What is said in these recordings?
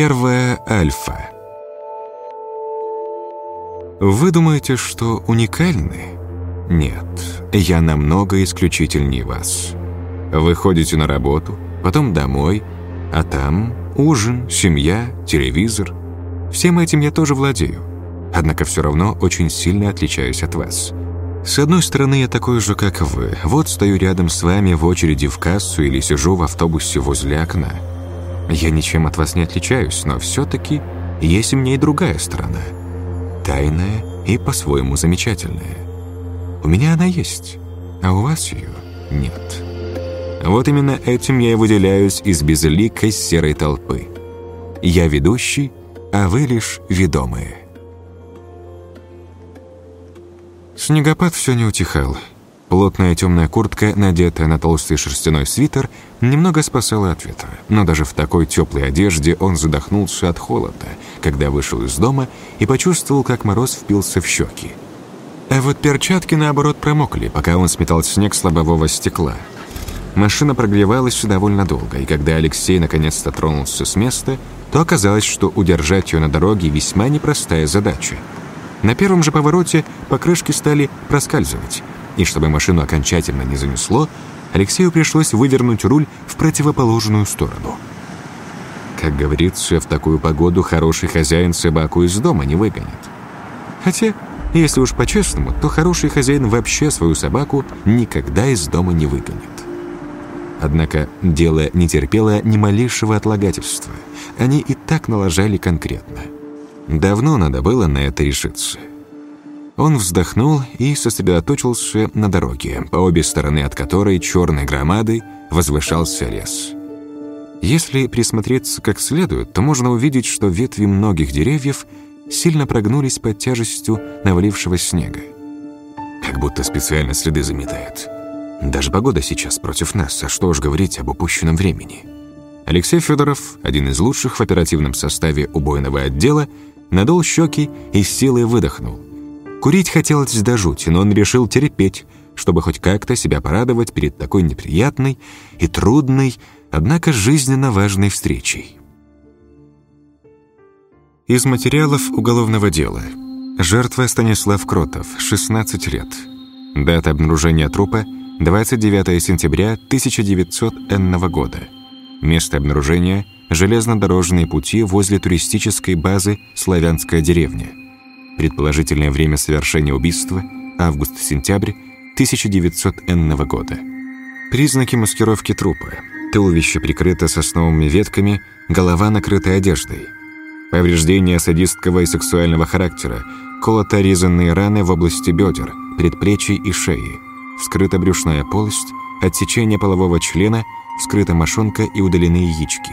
Первая альфа. Вы думаете, что уникальны? Нет, я намного исключительнее вас. Вы ходите на работу, потом домой, а там ужин, семья, телевизор. Всем этим я тоже владею. Однако все равно очень сильно отличаюсь от вас. С одной стороны, я такой же, как вы. Вот стою рядом с вами в очереди в кассу или сижу в автобусе возле окна. Я ничем от вас не отличаюсь, но все-таки есть у меня и другая сторона. Тайная и по-своему замечательная. У меня она есть, а у вас ее нет. Вот именно этим я и выделяюсь из безликой серой толпы. Я ведущий, а вы лишь ведомые. Снегопад все не утихал. Плотная темная куртка, надетая на толстый шерстяной свитер, немного спасала от ветра. Но даже в такой теплой одежде он задохнулся от холода, когда вышел из дома и почувствовал, как мороз впился в щеки. А вот перчатки, наоборот, промокли, пока он сметал снег с лобового стекла. Машина прогревалась довольно долго, и когда Алексей наконец-то тронулся с места, то оказалось, что удержать ее на дороге весьма непростая задача. На первом же повороте покрышки стали проскальзывать – и чтобы машину окончательно не занесло, Алексею пришлось вывернуть руль в противоположную сторону. Как говорится, в такую погоду хороший хозяин собаку из дома не выгонит. Хотя, если уж по-честному, то хороший хозяин вообще свою собаку никогда из дома не выгонит. Однако дело не терпело ни малейшего отлагательства. Они и так налажали конкретно. Давно надо было на это решиться. Он вздохнул и сосредоточился на дороге, по обе стороны от которой черной громадой возвышался лес. Если присмотреться как следует, то можно увидеть, что ветви многих деревьев сильно прогнулись под тяжестью навалившего снега. Как будто специально следы заметает. Даже погода сейчас против нас, а что уж говорить об упущенном времени. Алексей Федоров, один из лучших в оперативном составе убойного отдела, надул щеки и с силой выдохнул. Курить хотелось до жути, но он решил терпеть, чтобы хоть как-то себя порадовать перед такой неприятной и трудной, однако жизненно важной встречей. Из материалов уголовного дела. Жертва Станислав Кротов, 16 лет. Дата обнаружения трупа – 29 сентября 1900 года. Место обнаружения – железнодорожные пути возле туристической базы «Славянская деревня». Предположительное время совершения убийства – август-сентябрь 1900 года. Признаки маскировки трупа. Туловище прикрыто сосновыми ветками, голова накрыта одеждой. Повреждения садистского и сексуального характера, колото-резанные раны в области бедер, предплечий и шеи, вскрыта брюшная полость, отсечение полового члена, вскрыта мошонка и удалены яички.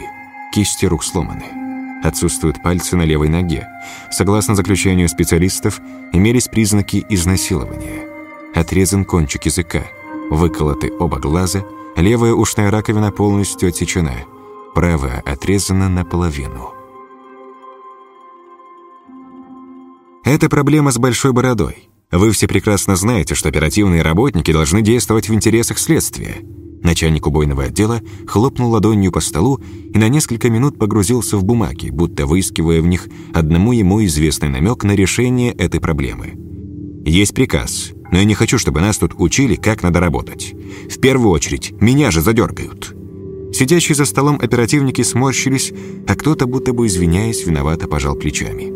Кисти рук сломаны. Отсутствуют пальцы на левой ноге. Согласно заключению специалистов, имелись признаки изнасилования. Отрезан кончик языка, выколоты оба глаза, левая ушная раковина полностью отсечена, правая отрезана наполовину. Это проблема с большой бородой. Вы все прекрасно знаете, что оперативные работники должны действовать в интересах следствия. Начальник убойного отдела хлопнул ладонью по столу и на несколько минут погрузился в бумаги, будто выискивая в них одному ему известный намек на решение этой проблемы. «Есть приказ, но я не хочу, чтобы нас тут учили, как надо работать. В первую очередь, меня же задергают». Сидящие за столом оперативники сморщились, а кто-то, будто бы извиняясь, виновато пожал плечами.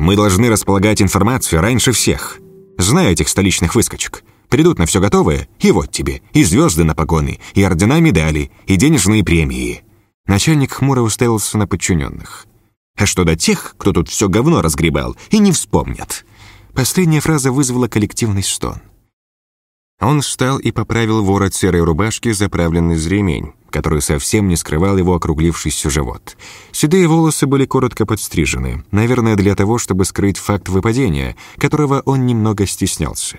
«Мы должны располагать информацию раньше всех. Знаю этих столичных выскочек. Придут на все готовое, и вот тебе, и звезды на погоны, и ордена медали, и денежные премии». Начальник хмуро уставился на подчиненных. «А что до тех, кто тут все говно разгребал, и не вспомнят?» Последняя фраза вызвала коллективный стон. Он встал и поправил ворот серой рубашки, заправленный за ремень, который совсем не скрывал его округлившийся живот. Седые волосы были коротко подстрижены, наверное, для того, чтобы скрыть факт выпадения, которого он немного стеснялся.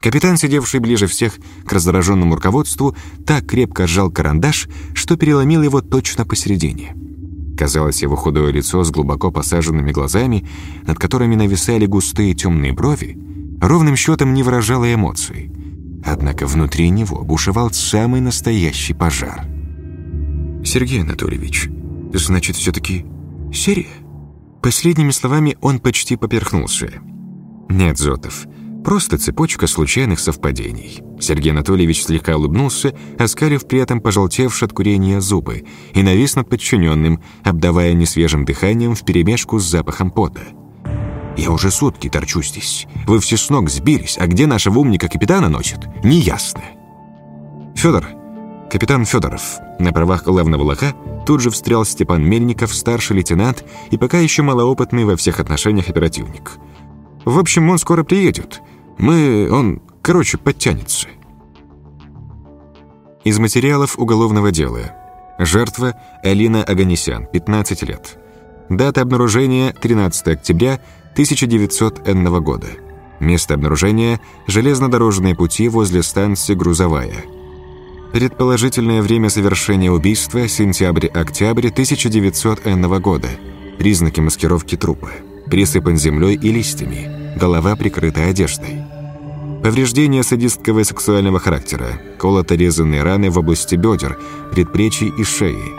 Капитан, сидевший ближе всех к раздраженному руководству, так крепко сжал карандаш, что переломил его точно посередине. Казалось, его худое лицо с глубоко посаженными глазами, над которыми нависали густые темные брови, ровным счетом не выражало эмоций. Однако внутри него бушевал самый настоящий пожар. «Сергей Анатольевич, значит, все-таки серия?» Последними словами он почти поперхнулся. «Нет, Зотов, просто цепочка случайных совпадений». Сергей Анатольевич слегка улыбнулся, оскалив при этом пожелтевшие от курения зубы, и навис над подчиненным, обдавая несвежим дыханием вперемешку с запахом пота. Я уже сутки торчу здесь. Вы все с ног сбились, а где нашего умника капитана носит, неясно. Федор, капитан Федоров, на правах главного лоха тут же встрял Степан Мельников, старший лейтенант и пока еще малоопытный во всех отношениях оперативник. В общем, он скоро приедет. Мы... он... короче, подтянется. Из материалов уголовного дела. Жертва Алина Аганесян, 15 лет. Дата обнаружения 13 октября 1900 года. Место обнаружения – железнодорожные пути возле станции Грузовая. Предположительное время совершения убийства – сентябрь-октябрь 1900 года. Признаки маскировки трупа. Присыпан землей и листьями. Голова прикрыта одеждой. Повреждения садистского и сексуального характера. Колото-резанные раны в области бедер, предплечий и шеи.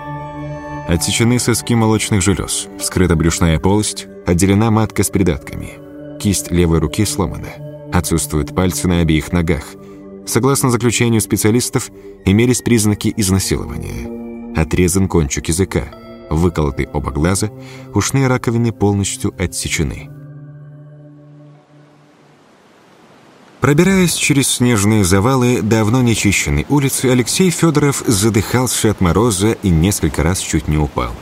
Отсечены соски молочных желез. Вскрыта брюшная полость – Отделена матка с придатками. Кисть левой руки сломана. Отсутствуют пальцы на обеих ногах. Согласно заключению специалистов, имелись признаки изнасилования. Отрезан кончик языка. Выколоты оба глаза. Ушные раковины полностью отсечены. Пробираясь через снежные завалы давно нечищенной улицы, Алексей Федоров задыхался от мороза и несколько раз чуть не упал.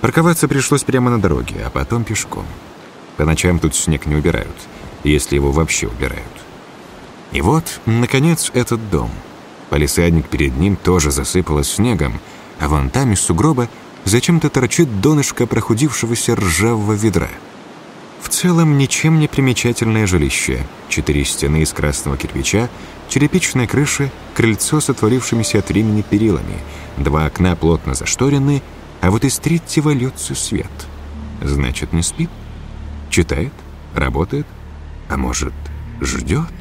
Парковаться пришлось прямо на дороге, а потом пешком. По ночам тут снег не убирают, если его вообще убирают. И вот, наконец, этот дом. Полисадник перед ним тоже засыпало снегом, а вон там из сугроба зачем-то торчит донышко прохудившегося ржавого ведра. В целом, ничем не примечательное жилище. Четыре стены из красного кирпича, черепичная крыша, крыльцо с отворившимися от времени перилами, два окна плотно зашторены — а вот из третьего льется свет. Значит, не спит? Читает? Работает? А может, ждет?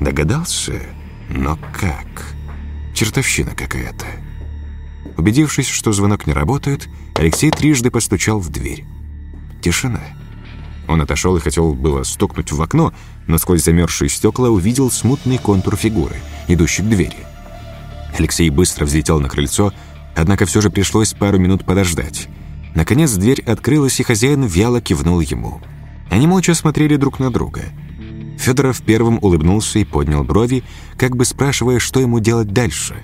Догадался? Но как? Чертовщина какая-то. Убедившись, что звонок не работает, Алексей трижды постучал в дверь. Тишина. Он отошел и хотел было стукнуть в окно, но сквозь замерзшие стекла увидел смутный контур фигуры, идущей к двери. Алексей быстро взлетел на крыльцо, Однако все же пришлось пару минут подождать. Наконец дверь открылась, и хозяин вяло кивнул ему. Они молча смотрели друг на друга. Федоров первым улыбнулся и поднял брови, как бы спрашивая, что ему делать дальше.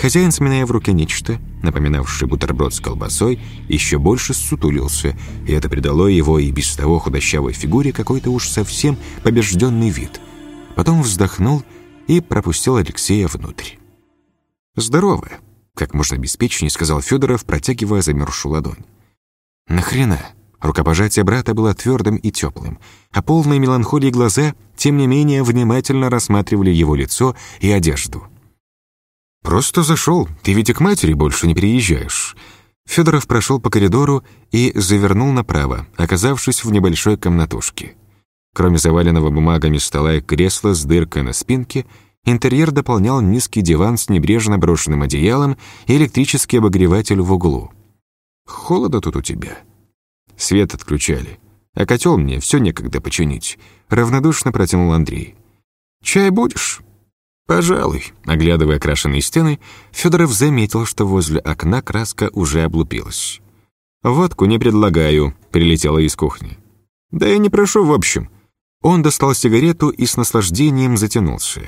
Хозяин, сминая в руке нечто, напоминавшее бутерброд с колбасой, еще больше сутулился, и это придало его и без того худощавой фигуре какой-то уж совсем побежденный вид. Потом вздохнул и пропустил Алексея внутрь. «Здорово!» Как можно беспечнее, сказал Федоров, протягивая замерзшую ладонь. Нахрена? Рукопожатие брата было твердым и теплым, а полные меланхолии глаза, тем не менее, внимательно рассматривали его лицо и одежду. «Просто зашел, ты ведь и к матери больше не приезжаешь». Федоров прошел по коридору и завернул направо, оказавшись в небольшой комнатушке. Кроме заваленного бумагами стола и кресла с дыркой на спинке, Интерьер дополнял низкий диван с небрежно брошенным одеялом и электрический обогреватель в углу. «Холодно тут у тебя». Свет отключали. А котел мне все некогда починить. Равнодушно протянул Андрей. «Чай будешь?» «Пожалуй». Оглядывая окрашенные стены, Федоров заметил, что возле окна краска уже облупилась. «Водку не предлагаю», — прилетела из кухни. «Да я не прошу, в общем». Он достал сигарету и с наслаждением затянулся.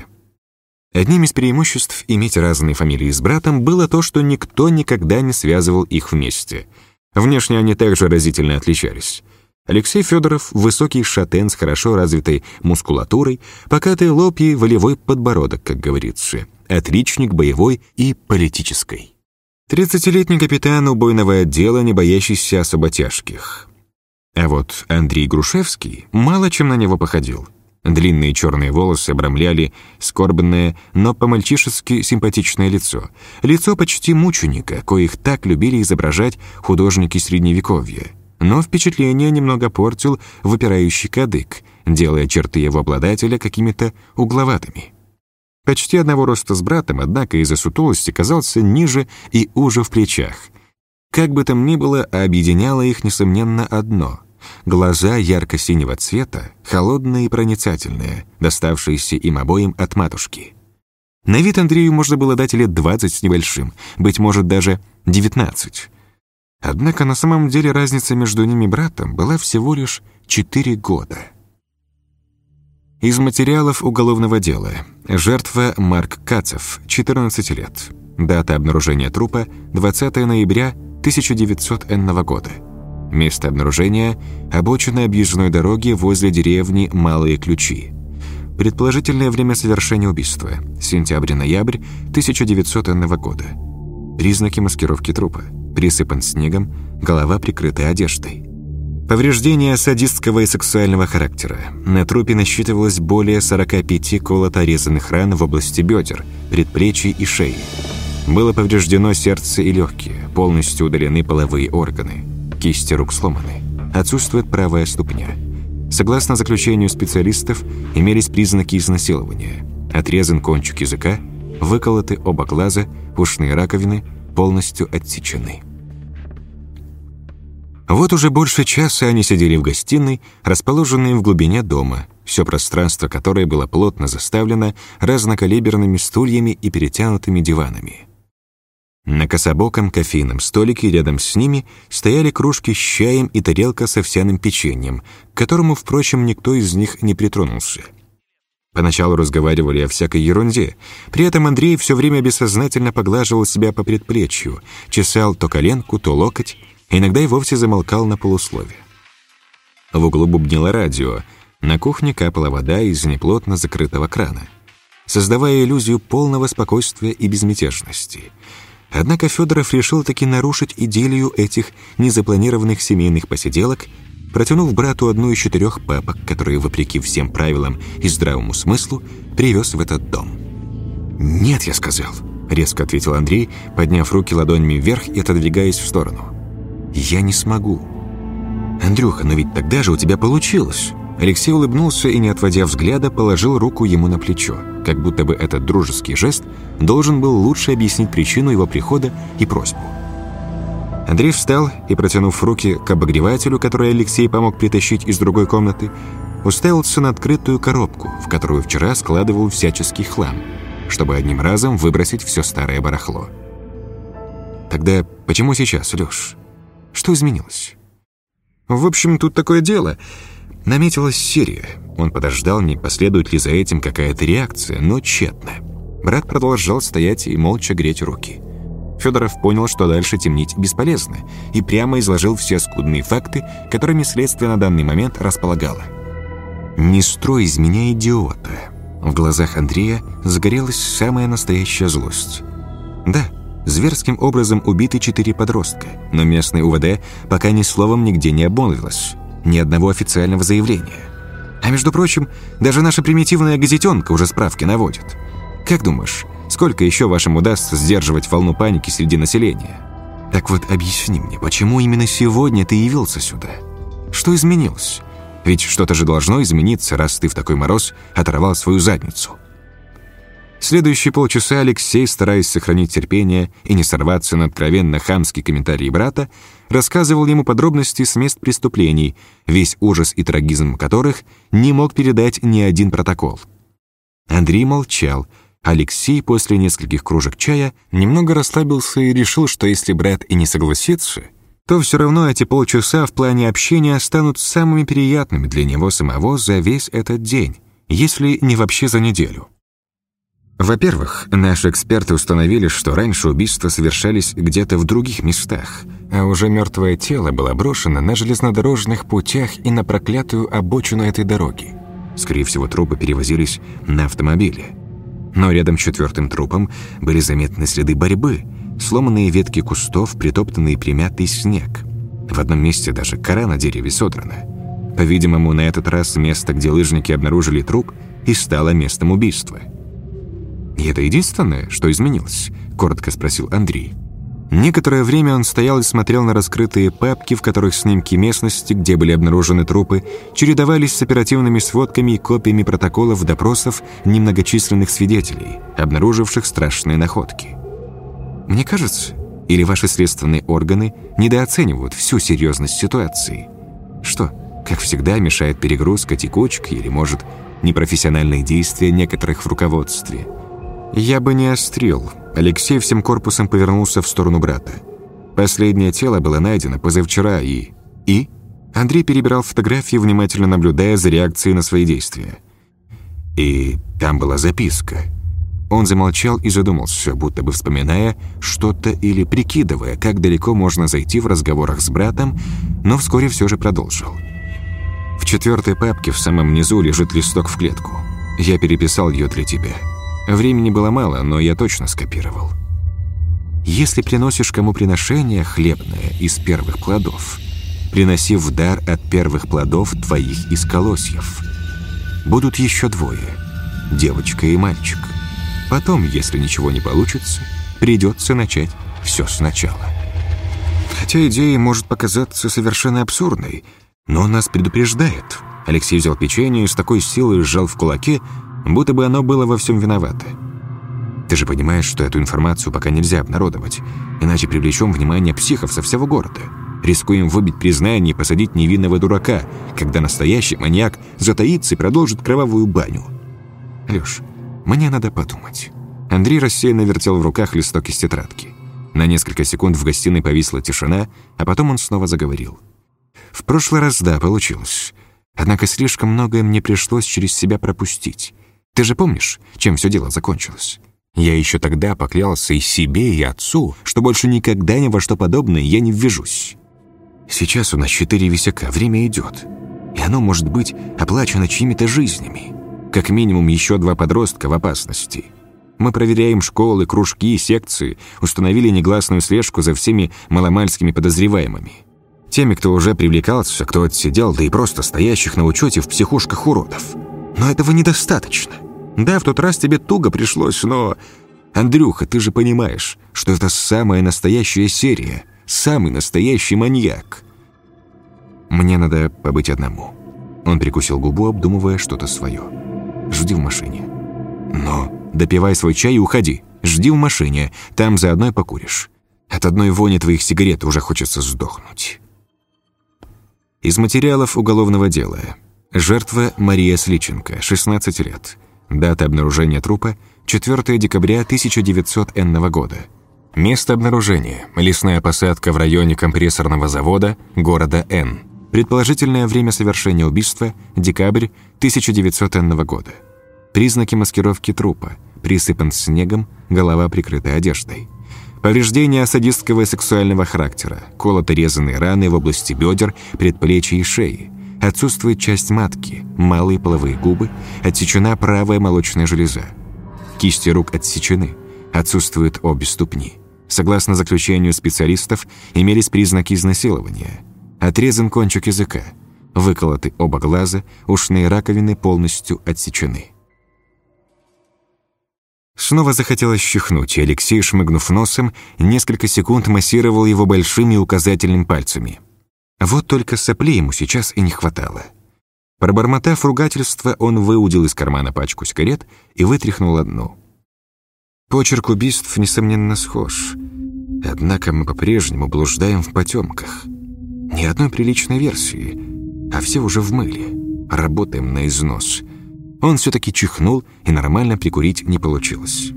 Одним из преимуществ иметь разные фамилии с братом было то, что никто никогда не связывал их вместе. Внешне они также разительно отличались. Алексей Федоров — высокий шатен с хорошо развитой мускулатурой, покатый лоб и волевой подбородок, как говорится, отличник боевой и политической. Тридцатилетний капитан убойного отдела, не боящийся особо тяжких. А вот Андрей Грушевский мало чем на него походил. Длинные черные волосы обрамляли скорбное, но по-мальчишески симпатичное лицо. Лицо почти мученика, коих так любили изображать художники Средневековья. Но впечатление немного портил выпирающий кадык, делая черты его обладателя какими-то угловатыми. Почти одного роста с братом, однако из-за сутулости казался ниже и уже в плечах. Как бы там ни было, объединяло их, несомненно, одно — Глаза ярко-синего цвета, холодные и проницательные, доставшиеся им обоим от матушки. На вид Андрею можно было дать лет 20 с небольшим, быть может, даже 19. Однако на самом деле разница между ними братом была всего лишь 4 года. Из материалов уголовного дела. Жертва Марк Кацев, 14 лет. Дата обнаружения трупа — 20 ноября 1900 года. Место обнаружения – обочина объездной дороги возле деревни Малые Ключи. Предположительное время совершения убийства – сентябрь-ноябрь 1900 года. Признаки маскировки трупа – присыпан снегом, голова прикрыта одеждой. Повреждения садистского и сексуального характера. На трупе насчитывалось более 45 колото-резанных ран в области бедер, предплечий и шеи. Было повреждено сердце и легкие, полностью удалены половые органы. Кисти рук сломаны. Отсутствует правая ступня. Согласно заключению специалистов, имелись признаки изнасилования. Отрезан кончик языка, выколоты оба глаза, ушные раковины полностью отсечены. Вот уже больше часа они сидели в гостиной, расположенной в глубине дома, все пространство которое было плотно заставлено разнокалиберными стульями и перетянутыми диванами. На кособоком кофейном столике рядом с ними стояли кружки с чаем и тарелка с овсяным печеньем, к которому, впрочем, никто из них не притронулся. Поначалу разговаривали о всякой ерунде. При этом Андрей все время бессознательно поглаживал себя по предплечью, чесал то коленку, то локоть, иногда и вовсе замолкал на полуслове. В углу бубнило радио, на кухне капала вода из неплотно закрытого крана, создавая иллюзию полного спокойствия и безмятежности — Однако Федоров решил таки нарушить идиллию этих незапланированных семейных посиделок, протянув брату одну из четырех папок, которые, вопреки всем правилам и здравому смыслу, привез в этот дом. «Нет, я сказал», — резко ответил Андрей, подняв руки ладонями вверх и отодвигаясь в сторону. «Я не смогу». «Андрюха, но ведь тогда же у тебя получилось». Алексей улыбнулся и, не отводя взгляда, положил руку ему на плечо, как будто бы этот дружеский жест должен был лучше объяснить причину его прихода и просьбу. Андрей встал и, протянув руки к обогревателю, который Алексей помог притащить из другой комнаты, уставился на открытую коробку, в которую вчера складывал всяческий хлам, чтобы одним разом выбросить все старое барахло. Тогда почему сейчас, Лёш? Что изменилось? В общем, тут такое дело — Наметилась серия. Он подождал, не последует ли за этим какая-то реакция, но тщетно. Брат продолжал стоять и молча греть руки. Федоров понял, что дальше темнить бесполезно, и прямо изложил все скудные факты, которыми следствие на данный момент располагало. «Не строй из меня идиота!» В глазах Андрея загорелась самая настоящая злость. «Да, зверским образом убиты четыре подростка, но местный УВД пока ни словом нигде не обмолвилось. Ни одного официального заявления. А между прочим, даже наша примитивная газетенка уже справки наводит. Как думаешь, сколько еще вашим удастся сдерживать волну паники среди населения? Так вот, объясни мне, почему именно сегодня ты явился сюда? Что изменилось? Ведь что-то же должно измениться, раз ты в такой мороз оторвал свою задницу. Следующие полчаса Алексей, стараясь сохранить терпение и не сорваться на откровенно хамский комментарий брата, рассказывал ему подробности с мест преступлений, весь ужас и трагизм которых не мог передать ни один протокол. Андрей молчал. Алексей после нескольких кружек чая немного расслабился и решил, что если брат и не согласится, то все равно эти полчаса в плане общения станут самыми приятными для него самого за весь этот день, если не вообще за неделю. Во-первых, наши эксперты установили, что раньше убийства совершались где-то в других местах, а уже мертвое тело было брошено на железнодорожных путях и на проклятую обочину этой дороги. Скорее всего, трупы перевозились на автомобиле. Но рядом с четвертым трупом были заметны следы борьбы, сломанные ветки кустов, притоптанный примятый снег. В одном месте даже кора на дереве содрана. По-видимому, на этот раз место, где лыжники обнаружили труп, и стало местом убийства. «И это единственное, что изменилось?» – коротко спросил Андрей. Некоторое время он стоял и смотрел на раскрытые папки, в которых снимки местности, где были обнаружены трупы, чередовались с оперативными сводками и копиями протоколов допросов немногочисленных свидетелей, обнаруживших страшные находки. «Мне кажется, или ваши следственные органы недооценивают всю серьезность ситуации? Что, как всегда, мешает перегрузка, текучка или, может, непрофессиональные действия некоторых в руководстве?» «Я бы не острил», Алексей всем корпусом повернулся в сторону брата. Последнее тело было найдено позавчера и... И? Андрей перебирал фотографии, внимательно наблюдая за реакцией на свои действия. И там была записка. Он замолчал и задумался, будто бы вспоминая что-то или прикидывая, как далеко можно зайти в разговорах с братом, но вскоре все же продолжил. В четвертой папке в самом низу лежит листок в клетку. Я переписал ее для тебя. Времени было мало, но я точно скопировал. Если приносишь кому приношение хлебное из первых плодов, приноси в дар от первых плодов твоих из колосьев. Будут еще двое, девочка и мальчик. Потом, если ничего не получится, придется начать все сначала. Хотя идея может показаться совершенно абсурдной, но нас предупреждает. Алексей взял печенье и с такой силой сжал в кулаке, будто бы оно было во всем виновато. Ты же понимаешь, что эту информацию пока нельзя обнародовать, иначе привлечем внимание психов со всего города. Рискуем выбить признание и посадить невинного дурака, когда настоящий маньяк затаится и продолжит кровавую баню. Лёш, мне надо подумать. Андрей рассеянно вертел в руках листок из тетрадки. На несколько секунд в гостиной повисла тишина, а потом он снова заговорил. В прошлый раз да, получилось. Однако слишком многое мне пришлось через себя пропустить. Ты же помнишь, чем все дело закончилось? Я еще тогда поклялся и себе, и отцу, что больше никогда ни во что подобное я не ввяжусь. Сейчас у нас четыре висяка, время идет. И оно может быть оплачено чьими-то жизнями. Как минимум еще два подростка в опасности. Мы проверяем школы, кружки, секции, установили негласную слежку за всеми маломальскими подозреваемыми. Теми, кто уже привлекался, кто отсидел, да и просто стоящих на учете в психушках уродов. Но этого недостаточно. Да, в тот раз тебе туго пришлось, но... Андрюха, ты же понимаешь, что это самая настоящая серия, самый настоящий маньяк. Мне надо побыть одному. Он прикусил губу, обдумывая что-то свое. Жди в машине. Но допивай свой чай и уходи. Жди в машине, там заодно и покуришь. От одной вони твоих сигарет уже хочется сдохнуть. Из материалов уголовного дела. Жертва Мария Сличенко, 16 лет. Дата обнаружения трупа – 4 декабря 1900 года. Место обнаружения – лесная посадка в районе компрессорного завода города Н. Предположительное время совершения убийства – декабрь 1900 года. Признаки маскировки трупа – присыпан снегом, голова прикрыта одеждой. Повреждения садистского и сексуального характера, колото-резанные раны в области бедер, предплечья и шеи – Отсутствует часть матки, малые половые губы, отсечена правая молочная железа. Кисти рук отсечены, отсутствуют обе ступни. Согласно заключению специалистов, имелись признаки изнасилования. Отрезан кончик языка, выколоты оба глаза, ушные раковины полностью отсечены. Снова захотелось чихнуть, и Алексей, шмыгнув носом, несколько секунд массировал его большими указательными пальцами – вот только сопли ему сейчас и не хватало. Пробормотав ругательство, он выудил из кармана пачку сигарет и вытряхнул одну. Почерк убийств, несомненно, схож. Однако мы по-прежнему блуждаем в потемках. Ни одной приличной версии, а все уже в мыле. Работаем на износ. Он все-таки чихнул, и нормально прикурить не получилось.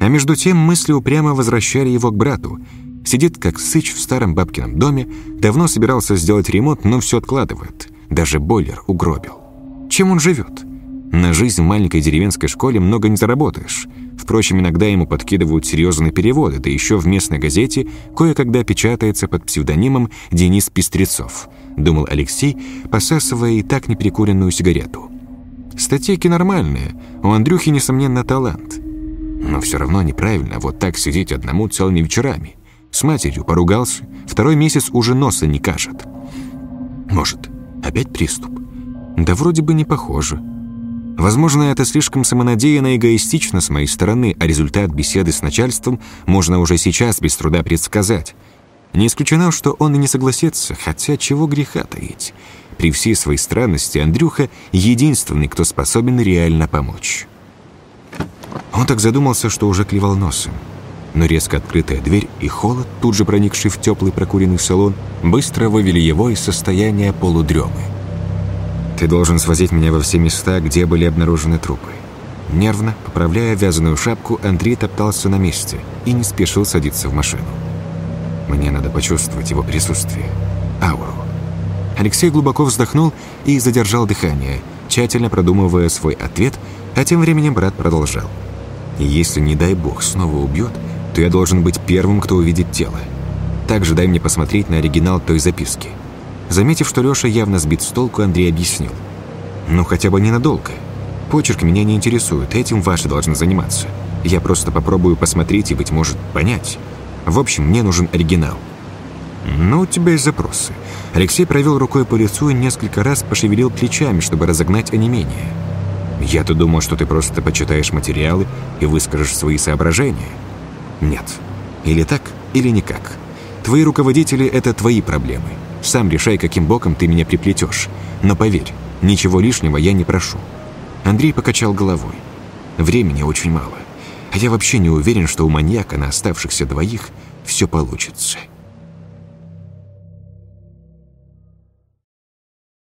А между тем мысли упрямо возвращали его к брату — Сидит как сыч в старом бабкином доме, давно собирался сделать ремонт, но все откладывает. Даже бойлер угробил. Чем он живет? На жизнь в маленькой деревенской школе много не заработаешь. Впрочем, иногда ему подкидывают серьезные переводы, да еще в местной газете кое-когда печатается под псевдонимом Денис Пестрецов, думал Алексей, посасывая и так неперекуренную сигарету. Статейки нормальные, у Андрюхи, несомненно, талант. Но все равно неправильно вот так сидеть одному целыми вечерами. С матерью поругался, второй месяц уже носа не кажет. Может, опять приступ? Да вроде бы не похоже. Возможно, это слишком самонадеянно и эгоистично с моей стороны, а результат беседы с начальством можно уже сейчас без труда предсказать. Не исключено, что он и не согласится, хотя чего греха таить. При всей своей странности Андрюха — единственный, кто способен реально помочь. Он так задумался, что уже клевал носом. Но резко открытая дверь и холод, тут же проникший в теплый прокуренный салон, быстро вывели его из состояния полудремы. Ты должен свозить меня во все места, где были обнаружены трупы. Нервно, поправляя вязаную шапку, Андрей топтался на месте и не спешил садиться в машину. Мне надо почувствовать его присутствие, ауру. Алексей глубоко вздохнул и задержал дыхание, тщательно продумывая свой ответ, а тем временем брат продолжал. «Если, не дай бог, снова убьет, то я должен быть первым, кто увидит тело. Также дай мне посмотреть на оригинал той записки». Заметив, что Леша явно сбит с толку, Андрей объяснил. «Ну, хотя бы ненадолго. Почерк меня не интересует, этим ваши должны заниматься. Я просто попробую посмотреть и, быть может, понять. В общем, мне нужен оригинал». «Ну, у тебя есть запросы». Алексей провел рукой по лицу и несколько раз пошевелил плечами, чтобы разогнать онемение. «Я-то думал, что ты просто почитаешь материалы и выскажешь свои соображения». «Нет. Или так, или никак. Твои руководители — это твои проблемы. Сам решай, каким боком ты меня приплетешь. Но поверь, ничего лишнего я не прошу». Андрей покачал головой. «Времени очень мало. А я вообще не уверен, что у маньяка на оставшихся двоих все получится».